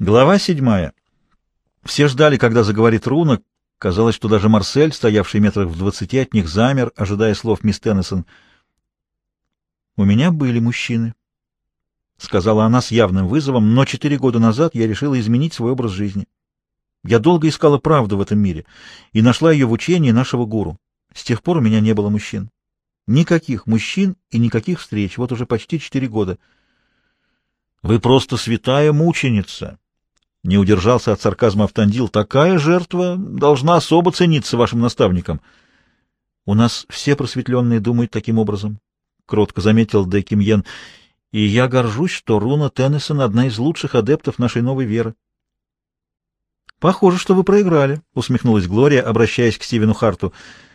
Глава седьмая. Все ждали, когда заговорит Руна. Казалось, что даже Марсель, стоявший метрах в двадцати от них, замер, ожидая слов мисс Теннисон. «У меня были мужчины», — сказала она с явным вызовом, «но четыре года назад я решила изменить свой образ жизни. Я долго искала правду в этом мире и нашла ее в учении нашего гуру. С тех пор у меня не было мужчин. Никаких мужчин и никаких встреч. Вот уже почти четыре года». «Вы просто святая мученица», не удержался от сарказма Автандил. Такая жертва должна особо цениться вашим наставникам. У нас все просветленные думают таким образом, — кротко заметил Дэ Кимьен. И я горжусь, что Руна Теннисон — одна из лучших адептов нашей новой веры. — Похоже, что вы проиграли, — усмехнулась Глория, обращаясь к Стивену Харту.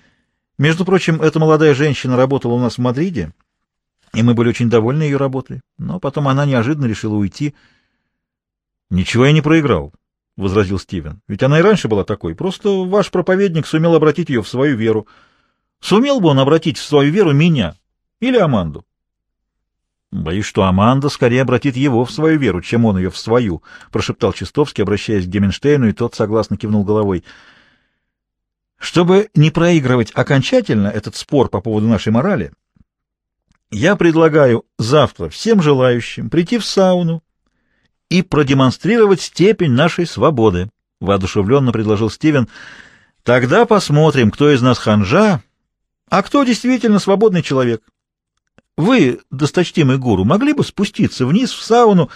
— Между прочим, эта молодая женщина работала у нас в Мадриде, и мы были очень довольны ее работой. Но потом она неожиданно решила уйти — Ничего я не проиграл, — возразил Стивен. — Ведь она и раньше была такой. Просто ваш проповедник сумел обратить ее в свою веру. Сумел бы он обратить в свою веру меня или Аманду? — Боюсь, что Аманда скорее обратит его в свою веру, чем он ее в свою, — прошептал Чистовский, обращаясь к Геменштейну, и тот согласно кивнул головой. Чтобы не проигрывать окончательно этот спор по поводу нашей морали, я предлагаю завтра всем желающим прийти в сауну и продемонстрировать степень нашей свободы, — воодушевленно предложил Стивен. — Тогда посмотрим, кто из нас ханжа, а кто действительно свободный человек. Вы, досточтимый гуру, могли бы спуститься вниз в сауну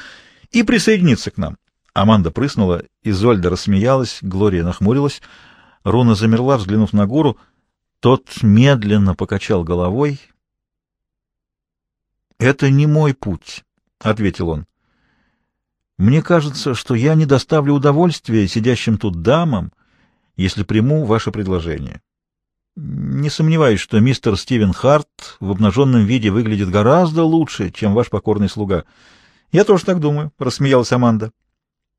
и присоединиться к нам? Аманда прыснула, Изольда рассмеялась, Глория нахмурилась. Руна замерла, взглянув на гуру. Тот медленно покачал головой. — Это не мой путь, — ответил он. Мне кажется, что я не доставлю удовольствия сидящим тут дамам, если приму ваше предложение. Не сомневаюсь, что мистер Стивен Харт в обнаженном виде выглядит гораздо лучше, чем ваш покорный слуга. — Я тоже так думаю, — рассмеялась Аманда.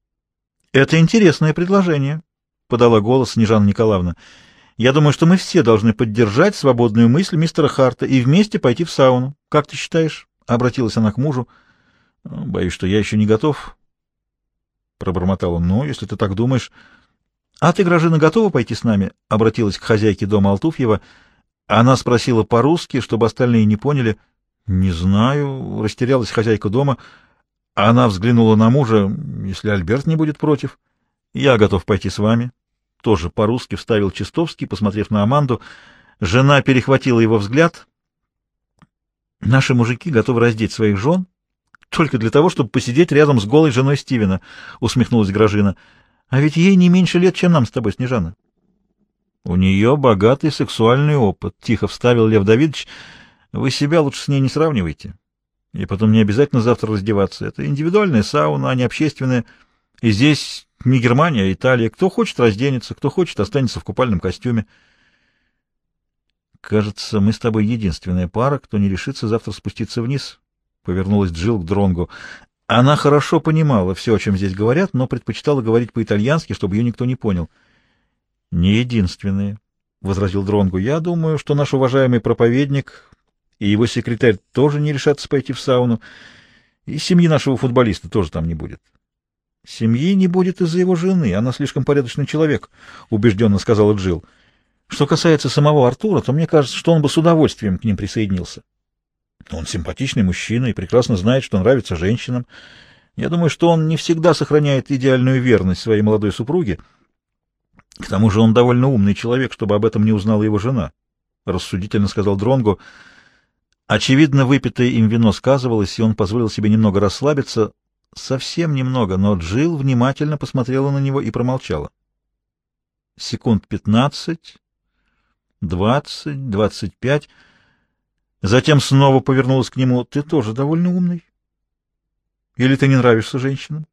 — Это интересное предложение, — подала голос Снежана Николаевна. — Я думаю, что мы все должны поддержать свободную мысль мистера Харта и вместе пойти в сауну. Как ты считаешь? — обратилась она к мужу. — Боюсь, что я еще не готов, — пробормотал он. — Ну, если ты так думаешь... — А ты, Гражина, готова пойти с нами? — обратилась к хозяйке дома Алтуфьева. Она спросила по-русски, чтобы остальные не поняли. — Не знаю, — растерялась хозяйка дома. Она взглянула на мужа, если Альберт не будет против. — Я готов пойти с вами. Тоже по-русски вставил Чистовский, посмотрев на Аманду. Жена перехватила его взгляд. — Наши мужики готовы раздеть своих жен только для того, чтобы посидеть рядом с голой женой Стивена, — усмехнулась Гражина. — А ведь ей не меньше лет, чем нам с тобой, Снежана. — У нее богатый сексуальный опыт, — тихо вставил Лев Давидович. — Вы себя лучше с ней не сравнивайте. И потом не обязательно завтра раздеваться. Это индивидуальная сауна, а не общественная. И здесь не Германия, а Италия. Кто хочет, разденется, кто хочет, останется в купальном костюме. Кажется, мы с тобой единственная пара, кто не решится завтра спуститься вниз, повернулась Джилл к Дронгу. Она хорошо понимала все, о чем здесь говорят, но предпочитала говорить по-итальянски, чтобы ее никто не понял. «Не единственные», — возразил Дронгу. «Я думаю, что наш уважаемый проповедник и его секретарь тоже не решатся пойти в сауну, и семьи нашего футболиста тоже там не будет». «Семьи не будет из-за его жены, она слишком порядочный человек», — убежденно сказала Джилл. «Что касается самого Артура, то мне кажется, что он бы с удовольствием к ним присоединился». Он симпатичный мужчина и прекрасно знает, что нравится женщинам. Я думаю, что он не всегда сохраняет идеальную верность своей молодой супруге. К тому же он довольно умный человек, чтобы об этом не узнала его жена, — рассудительно сказал Дронго. Очевидно, выпитое им вино сказывалось, и он позволил себе немного расслабиться, совсем немного, но Джилл внимательно посмотрела на него и промолчала. Секунд пятнадцать, двадцать, двадцать пять... Затем снова повернулась к нему. — Ты тоже довольно умный. Или ты не нравишься женщинам?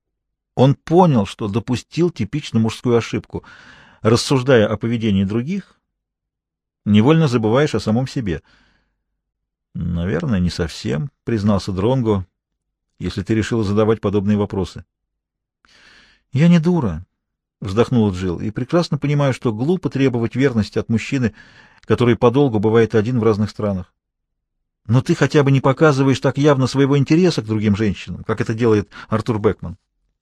Он понял, что допустил типично мужскую ошибку. Рассуждая о поведении других, невольно забываешь о самом себе. — Наверное, не совсем, — признался Дронго, — если ты решила задавать подобные вопросы. — Я не дура, — вздохнула Джилл, — и прекрасно понимаю, что глупо требовать верности от мужчины, который подолгу бывает один в разных странах. Но ты хотя бы не показываешь так явно своего интереса к другим женщинам, как это делает Артур Бекман.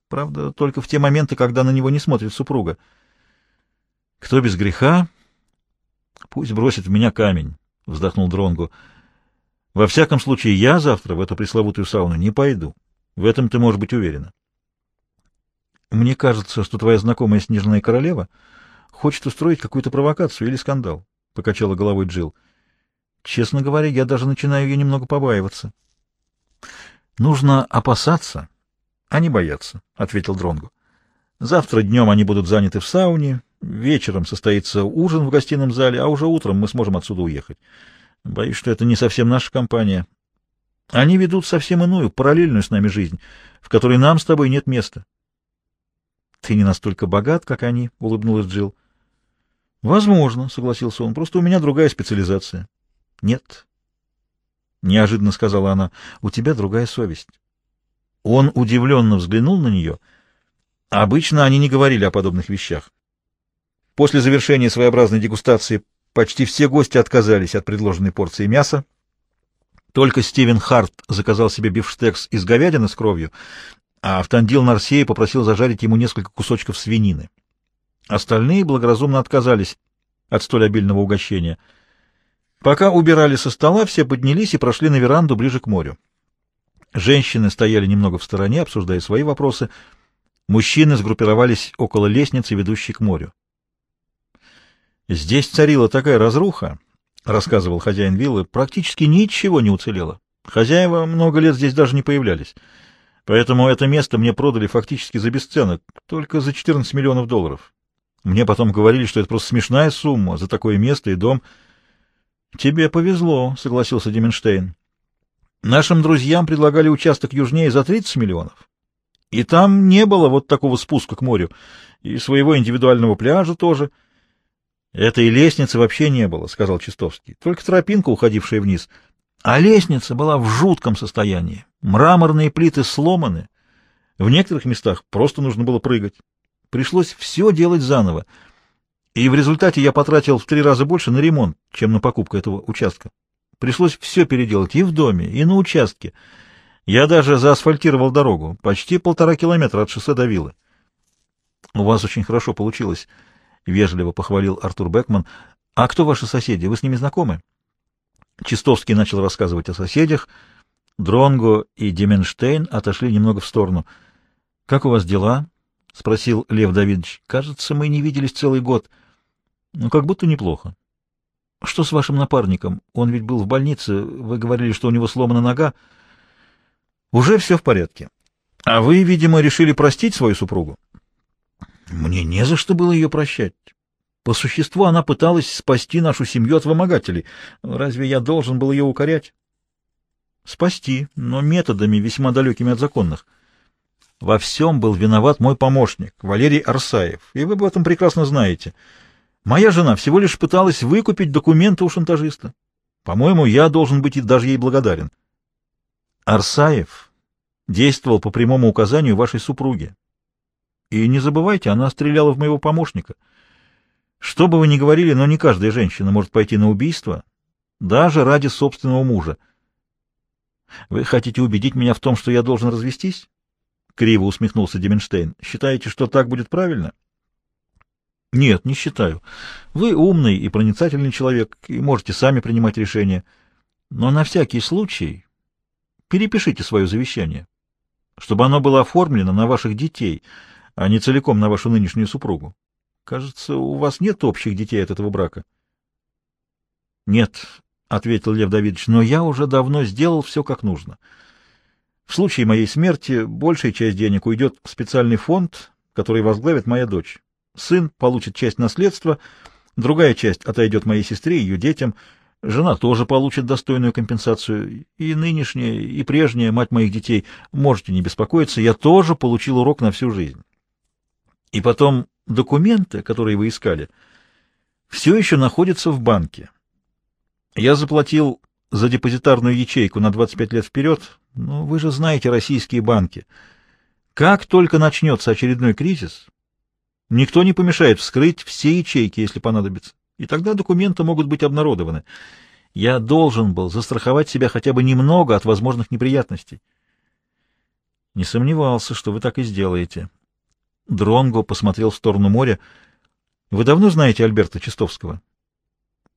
Правда, только в те моменты, когда на него не смотрит супруга. Кто без греха, пусть бросит в меня камень, — вздохнул Дронгу. Во всяком случае, я завтра в эту пресловутую сауну не пойду. В этом ты можешь быть уверена. Мне кажется, что твоя знакомая Снежная Королева хочет устроить какую-то провокацию или скандал, — покачала головой Джилл. Честно говоря, я даже начинаю ее немного побаиваться. Нужно опасаться, а не бояться, — ответил Дронгу. Завтра днем они будут заняты в сауне, вечером состоится ужин в гостином зале, а уже утром мы сможем отсюда уехать. Боюсь, что это не совсем наша компания. Они ведут совсем иную, параллельную с нами жизнь, в которой нам с тобой нет места. — Ты не настолько богат, как они, — улыбнулась Джилл. — Возможно, — согласился он, — просто у меня другая специализация. — Нет, — неожиданно сказала она, — у тебя другая совесть. Он удивленно взглянул на нее. Обычно они не говорили о подобных вещах. После завершения своеобразной дегустации почти все гости отказались от предложенной порции мяса. Только Стивен Харт заказал себе бифштекс из говядины с кровью, а Автандил Нарсея попросил зажарить ему несколько кусочков свинины. Остальные благоразумно отказались от столь обильного угощения. Пока убирали со стола, все поднялись и прошли на веранду ближе к морю. Женщины стояли немного в стороне, обсуждая свои вопросы. Мужчины сгруппировались около лестницы, ведущей к морю. «Здесь царила такая разруха», — рассказывал хозяин виллы, — «практически ничего не уцелело. Хозяева много лет здесь даже не появлялись. Поэтому это место мне продали фактически за бесценок, только за 14 миллионов долларов. Мне потом говорили, что это просто смешная сумма за такое место и дом». «Тебе повезло», — согласился Деменштейн. Нашим друзьям предлагали участок южнее за 30 миллионов. И там не было вот такого спуска к морю, и своего индивидуального пляжа тоже. Этой лестницы вообще не было, — сказал Чистовский, — только тропинка, уходившая вниз. А лестница была в жутком состоянии. Мраморные плиты сломаны. В некоторых местах просто нужно было прыгать. Пришлось все делать заново. И в результате я потратил в три раза больше на ремонт, чем на покупку этого участка. Пришлось все переделать и в доме, и на участке. Я даже заасфальтировал дорогу, почти полтора километра от шоссе до виллы. — У вас очень хорошо получилось, — вежливо похвалил Артур Бекман. — А кто ваши соседи? Вы с ними знакомы? Чистовский начал рассказывать о соседях. Дронго и Деменштейн отошли немного в сторону. — Как у вас дела? — спросил Лев Давидович. — Кажется, мы не виделись целый год. — Ну, как будто неплохо. Что с вашим напарником? Он ведь был в больнице. Вы говорили, что у него сломана нога. Уже все в порядке. А вы, видимо, решили простить свою супругу? Мне не за что было ее прощать. По существу она пыталась спасти нашу семью от вымогателей. Разве я должен был ее укорять? Спасти, но методами весьма далекими от законных. Во всем был виноват мой помощник, Валерий Арсаев, и вы об этом прекрасно знаете. Моя жена всего лишь пыталась выкупить документы у шантажиста. По-моему, я должен быть и даже ей благодарен. Арсаев действовал по прямому указанию вашей супруги. И не забывайте, она стреляла в моего помощника. Что бы вы ни говорили, но не каждая женщина может пойти на убийство, даже ради собственного мужа. Вы хотите убедить меня в том, что я должен развестись? Криво усмехнулся Деменштейн. Считаете, что так будет правильно? — нет, не считаю. Вы умный и проницательный человек, и можете сами принимать решения. Но на всякий случай перепишите свое завещание, чтобы оно было оформлено на ваших детей, а не целиком на вашу нынешнюю супругу. Кажется, у вас нет общих детей от этого брака. Нет, — ответил Лев Давидович, — но я уже давно сделал все как нужно. В случае моей смерти большая часть денег уйдет в специальный фонд, который возглавит моя дочь. Сын получит часть наследства, другая часть отойдет моей сестре и ее детям. Жена тоже получит достойную компенсацию. И нынешняя, и прежняя мать моих детей, можете не беспокоиться, я тоже получил урок на всю жизнь. И потом документы, которые вы искали, все еще находятся в банке. Я заплатил за депозитарную ячейку на 25 лет вперед, но вы же знаете российские банки. Как только начнется очередной кризис, Никто не помешает вскрыть все ячейки, если понадобится, и тогда документы могут быть обнародованы. Я должен был застраховать себя хотя бы немного от возможных неприятностей. Не сомневался, что вы так и сделаете. Дронго посмотрел в сторону моря. Вы давно знаете Альберта Чистовского?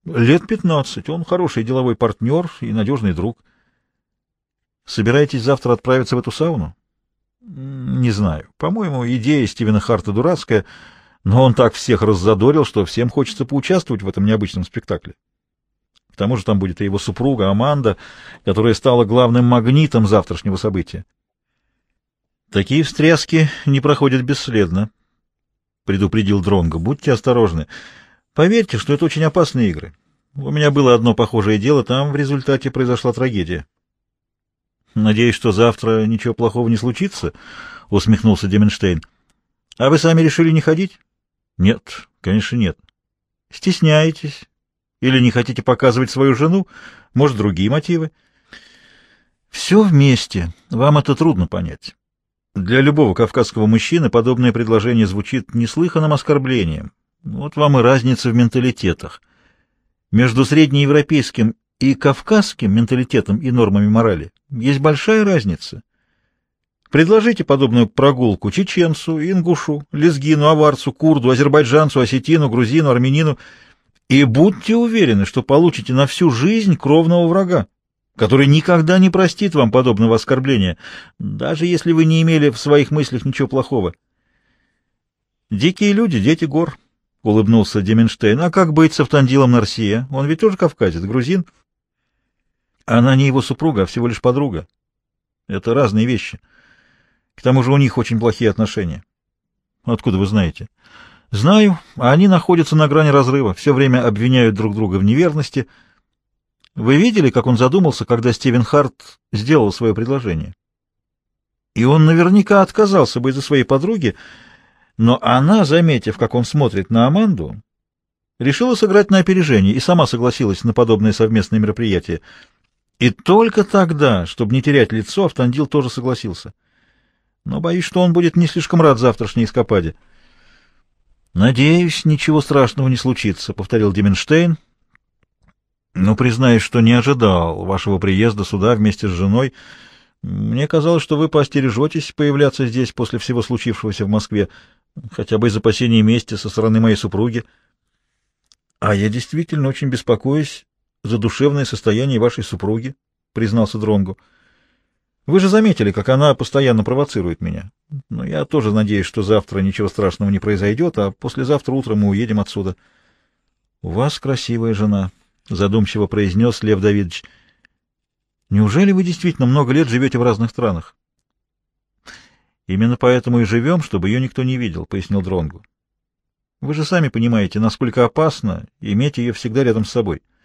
Лет пятнадцать. Он хороший деловой партнер и надежный друг. Собираетесь завтра отправиться в эту сауну? Не знаю. По-моему, идея Стивена Харта дурацкая, но он так всех раззадорил, что всем хочется поучаствовать в этом необычном спектакле. К тому же там будет и его супруга Аманда, которая стала главным магнитом завтрашнего события. Такие встряски не проходят бесследно, предупредил Дронго. Будьте осторожны. Поверьте, что это очень опасные игры. У меня было одно похожее дело, там в результате произошла трагедия. Надеюсь, что завтра ничего плохого не случится, усмехнулся Деменштейн. А вы сами решили не ходить? Нет, конечно, нет. Стесняетесь или не хотите показывать свою жену? Может, другие мотивы? Все вместе. Вам это трудно понять. Для любого кавказского мужчины подобное предложение звучит неслыханным оскорблением. Вот вам и разница в менталитетах. Между среднеевропейским и кавказским менталитетом и нормами морали есть большая разница. Предложите подобную прогулку чеченцу, ингушу, лезгину, аварцу, курду, азербайджанцу, осетину, грузину, армянину, и будьте уверены, что получите на всю жизнь кровного врага который никогда не простит вам подобного оскорбления, даже если вы не имели в своих мыслях ничего плохого. «Дикие люди, дети гор», — улыбнулся Деменштейн. «А как быть с Автандилом Нарсия? Он ведь тоже кавказец, грузин». «Она не его супруга, а всего лишь подруга. Это разные вещи. К тому же у них очень плохие отношения». «Откуда вы знаете?» «Знаю, а они находятся на грани разрыва, все время обвиняют друг друга в неверности». Вы видели, как он задумался, когда Стивен Харт сделал свое предложение? И он наверняка отказался бы из-за своей подруги, но она, заметив, как он смотрит на Аманду, решила сыграть на опережение и сама согласилась на подобное совместное мероприятие. И только тогда, чтобы не терять лицо, Автандил тоже согласился. Но боюсь, что он будет не слишком рад завтрашней эскападе. «Надеюсь, ничего страшного не случится», — повторил Деменштейн, но признаюсь, что не ожидал вашего приезда сюда вместе с женой. Мне казалось, что вы поостережетесь появляться здесь после всего случившегося в Москве, хотя бы из опасений мести со стороны моей супруги. А я действительно очень беспокоюсь за душевное состояние вашей супруги, признался Дронгу. Вы же заметили, как она постоянно провоцирует меня. Но я тоже надеюсь, что завтра ничего страшного не произойдет, а послезавтра утром мы уедем отсюда. У вас красивая жена, — задумчиво произнес Лев Давидович. — Неужели вы действительно много лет живете в разных странах? — Именно поэтому и живем, чтобы ее никто не видел, — пояснил Дронгу. — Вы же сами понимаете, насколько опасно иметь ее всегда рядом с собой. —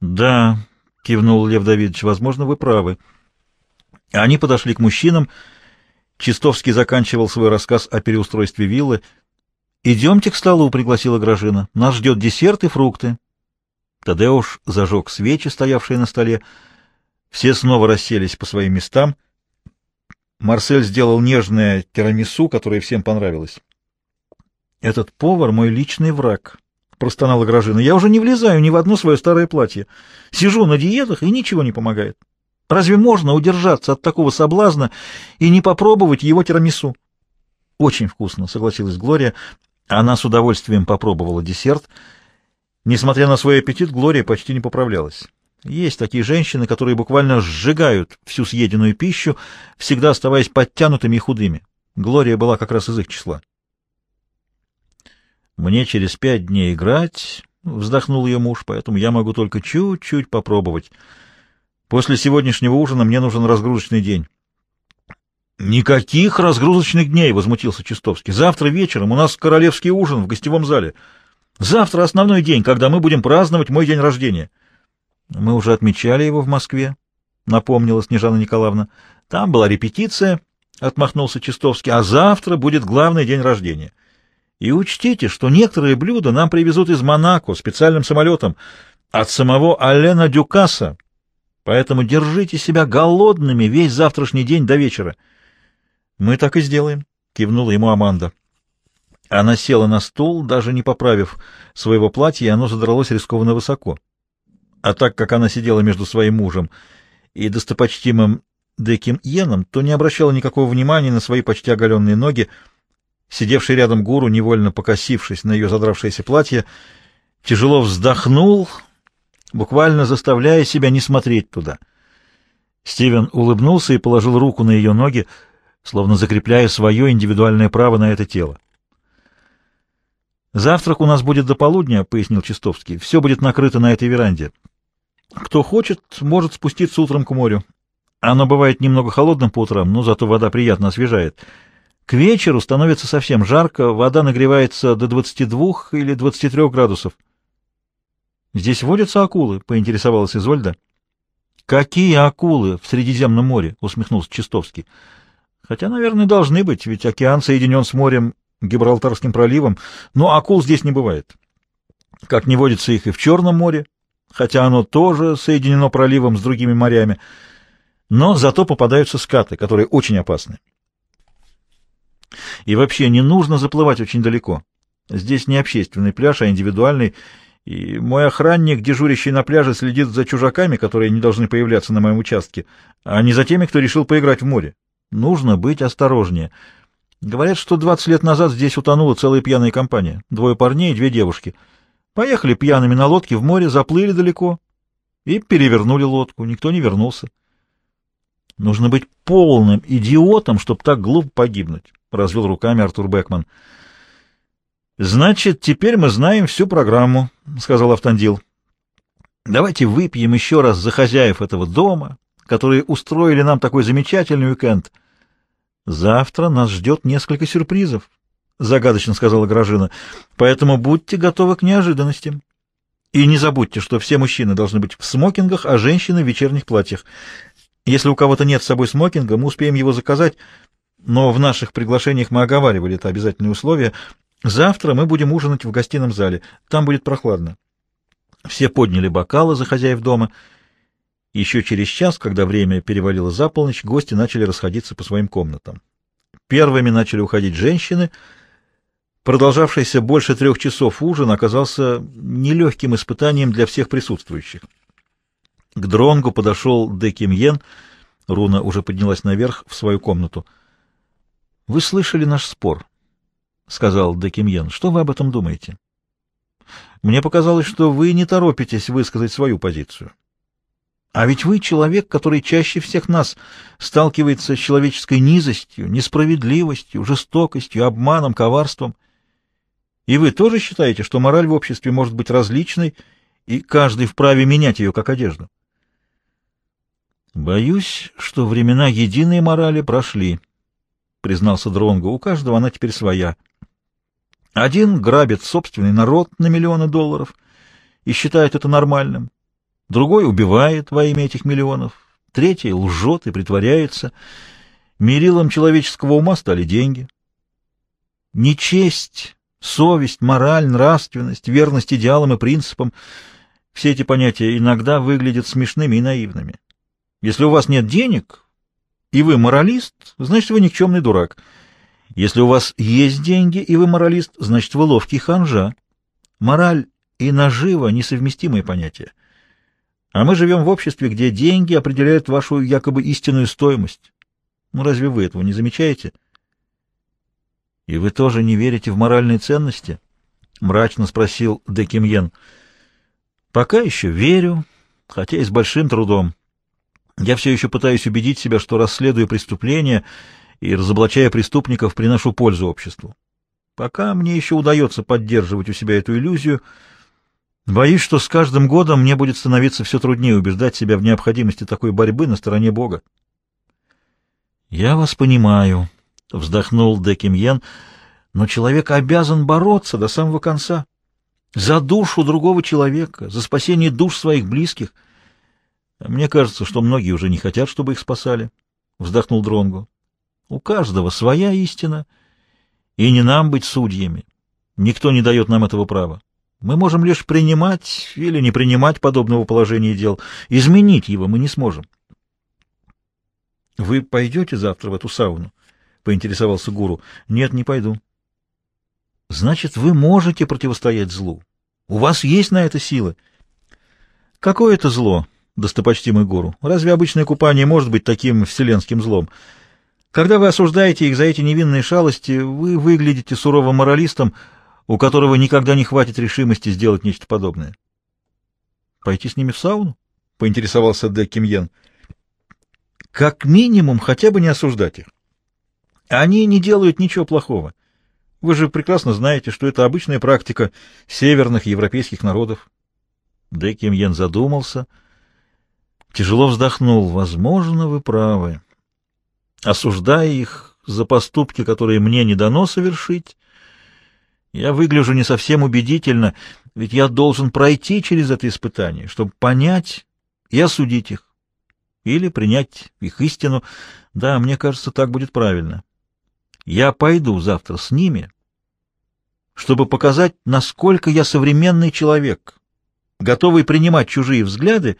Да, — кивнул Лев Давидович, — возможно, вы правы. Они подошли к мужчинам. Чистовский заканчивал свой рассказ о переустройстве виллы. — Идемте к столу, — пригласила Гражина. — Нас ждет десерт и фрукты. Тадеуш зажег свечи, стоявшие на столе. Все снова расселись по своим местам. Марсель сделал нежное тирамису, которое всем понравилось. «Этот повар — мой личный враг», — простонала Гражина. «Я уже не влезаю ни в одно свое старое платье. Сижу на диетах, и ничего не помогает. Разве можно удержаться от такого соблазна и не попробовать его тирамису?» «Очень вкусно», — согласилась Глория. Она с удовольствием попробовала десерт — Несмотря на свой аппетит, Глория почти не поправлялась. Есть такие женщины, которые буквально сжигают всю съеденную пищу, всегда оставаясь подтянутыми и худыми. Глория была как раз из их числа. «Мне через пять дней играть», — вздохнул ее муж, — «поэтому я могу только чуть-чуть попробовать. После сегодняшнего ужина мне нужен разгрузочный день». «Никаких разгрузочных дней!» — возмутился Чистовский. «Завтра вечером у нас королевский ужин в гостевом зале». Завтра основной день, когда мы будем праздновать мой день рождения. Мы уже отмечали его в Москве, напомнила Снежана Николаевна. Там была репетиция, отмахнулся Чистовский, а завтра будет главный день рождения. И учтите, что некоторые блюда нам привезут из Монако специальным самолетом от самого Алена Дюкаса. Поэтому держите себя голодными весь завтрашний день до вечера. Мы так и сделаем, кивнула ему Аманда. Она села на стул, даже не поправив своего платья, и оно задралось рискованно высоко. А так как она сидела между своим мужем и достопочтимым Деким Йеном, то не обращала никакого внимания на свои почти оголенные ноги. Сидевший рядом гуру, невольно покосившись на ее задравшееся платье, тяжело вздохнул, буквально заставляя себя не смотреть туда. Стивен улыбнулся и положил руку на ее ноги, словно закрепляя свое индивидуальное право на это тело. «Завтрак у нас будет до полудня», — пояснил Чистовский. «Все будет накрыто на этой веранде. Кто хочет, может спуститься утром к морю. Оно бывает немного холодным по утрам, но зато вода приятно освежает. К вечеру становится совсем жарко, вода нагревается до 22 или 23 градусов. «Здесь водятся акулы?» — поинтересовалась Изольда. «Какие акулы в Средиземном море?» — усмехнулся Чистовский. «Хотя, наверное, должны быть, ведь океан соединен с морем Гибралтарским проливом, но акул здесь не бывает. Как не водится их и в Черном море, хотя оно тоже соединено проливом с другими морями, но зато попадаются скаты, которые очень опасны. И вообще не нужно заплывать очень далеко. Здесь не общественный пляж, а индивидуальный, и мой охранник, дежурящий на пляже, следит за чужаками, которые не должны появляться на моем участке, а не за теми, кто решил поиграть в море. Нужно быть осторожнее. Говорят, что 20 лет назад здесь утонула целая пьяная компания. Двое парней и две девушки. Поехали пьяными на лодке в море, заплыли далеко и перевернули лодку. Никто не вернулся. Нужно быть полным идиотом, чтобы так глупо погибнуть, — развел руками Артур Бекман. — Значит, теперь мы знаем всю программу, — сказал Автандил. — Давайте выпьем еще раз за хозяев этого дома, которые устроили нам такой замечательный уикенд. — Завтра нас ждет несколько сюрпризов, — загадочно сказала Гражина, — поэтому будьте готовы к неожиданностям. И не забудьте, что все мужчины должны быть в смокингах, а женщины в вечерних платьях. Если у кого-то нет с собой смокинга, мы успеем его заказать, но в наших приглашениях мы оговаривали это обязательное условие. Завтра мы будем ужинать в гостином зале, там будет прохладно. Все подняли бокалы за хозяев дома — еще через час, когда время перевалило за полночь, гости начали расходиться по своим комнатам. Первыми начали уходить женщины. Продолжавшийся больше трех часов ужин оказался нелегким испытанием для всех присутствующих. К Дронгу подошел Деким Йен. Руна уже поднялась наверх в свою комнату. — Вы слышали наш спор, — сказал Деким Йен. — Что вы об этом думаете? — Мне показалось, что вы не торопитесь высказать свою позицию. — а ведь вы человек, который чаще всех нас сталкивается с человеческой низостью, несправедливостью, жестокостью, обманом, коварством. И вы тоже считаете, что мораль в обществе может быть различной, и каждый вправе менять ее как одежду? Боюсь, что времена единой морали прошли, признался Дронго. У каждого она теперь своя. Один грабит собственный народ на миллионы долларов и считает это нормальным, другой убивает во имя этих миллионов, третий лжет и притворяется. Мерилом человеческого ума стали деньги. Нечесть, совесть, мораль, нравственность, верность идеалам и принципам — все эти понятия иногда выглядят смешными и наивными. Если у вас нет денег, и вы моралист, значит, вы никчемный дурак. Если у вас есть деньги, и вы моралист, значит, вы ловкий ханжа. Мораль и нажива — несовместимые понятия. А мы живем в обществе, где деньги определяют вашу якобы истинную стоимость. Ну, разве вы этого не замечаете? — И вы тоже не верите в моральные ценности? — мрачно спросил Декимьен. — Пока еще верю, хотя и с большим трудом. Я все еще пытаюсь убедить себя, что, расследуя преступления и разоблачая преступников, приношу пользу обществу. Пока мне еще удается поддерживать у себя эту иллюзию — Боюсь, что с каждым годом мне будет становиться все труднее убеждать себя в необходимости такой борьбы на стороне Бога. «Я вас понимаю», — вздохнул Декимьен, — «но человек обязан бороться до самого конца. За душу другого человека, за спасение душ своих близких. Мне кажется, что многие уже не хотят, чтобы их спасали», — вздохнул Дронгу. «У каждого своя истина, и не нам быть судьями. Никто не дает нам этого права. Мы можем лишь принимать или не принимать подобного положения дел. Изменить его мы не сможем. — Вы пойдете завтра в эту сауну? — поинтересовался гуру. — Нет, не пойду. — Значит, вы можете противостоять злу. У вас есть на это силы. — Какое это зло? Достопочтимый гуру. Разве обычное купание может быть таким вселенским злом? Когда вы осуждаете их за эти невинные шалости, вы выглядите суровым моралистом, у которого никогда не хватит решимости сделать нечто подобное. Пойти с ними в сауну? — поинтересовался Дэ Кимьен. — Как минимум, хотя бы не осуждать их. Они не делают ничего плохого. Вы же прекрасно знаете, что это обычная практика северных европейских народов. Дэ Кимьен задумался, тяжело вздохнул. Возможно, вы правы. Осуждая их за поступки, которые мне не дано совершить, я выгляжу не совсем убедительно, ведь я должен пройти через это испытание, чтобы понять и осудить их. Или принять их истину. Да, мне кажется, так будет правильно. Я пойду завтра с ними, чтобы показать, насколько я современный человек, готовый принимать чужие взгляды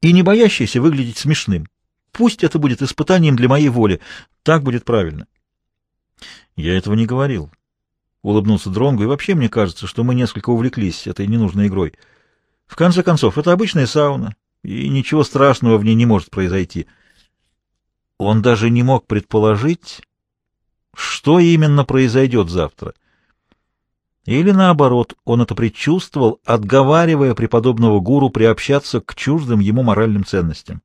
и не боящийся выглядеть смешным. Пусть это будет испытанием для моей воли. Так будет правильно. Я этого не говорил. — улыбнулся Дронгу, — и вообще мне кажется, что мы несколько увлеклись этой ненужной игрой. В конце концов, это обычная сауна, и ничего страшного в ней не может произойти. Он даже не мог предположить, что именно произойдет завтра. Или наоборот, он это предчувствовал, отговаривая преподобного гуру приобщаться к чуждым ему моральным ценностям.